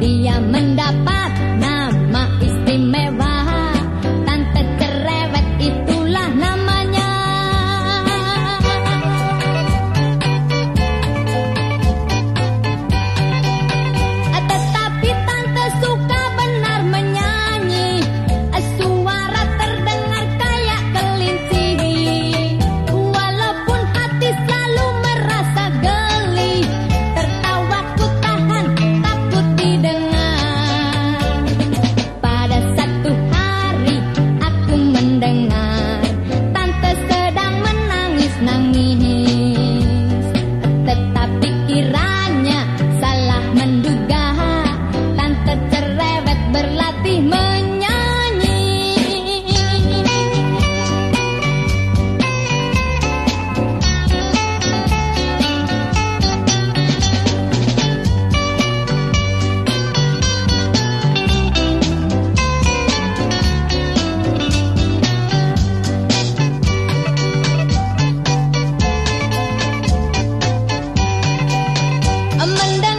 dia mendapat Manda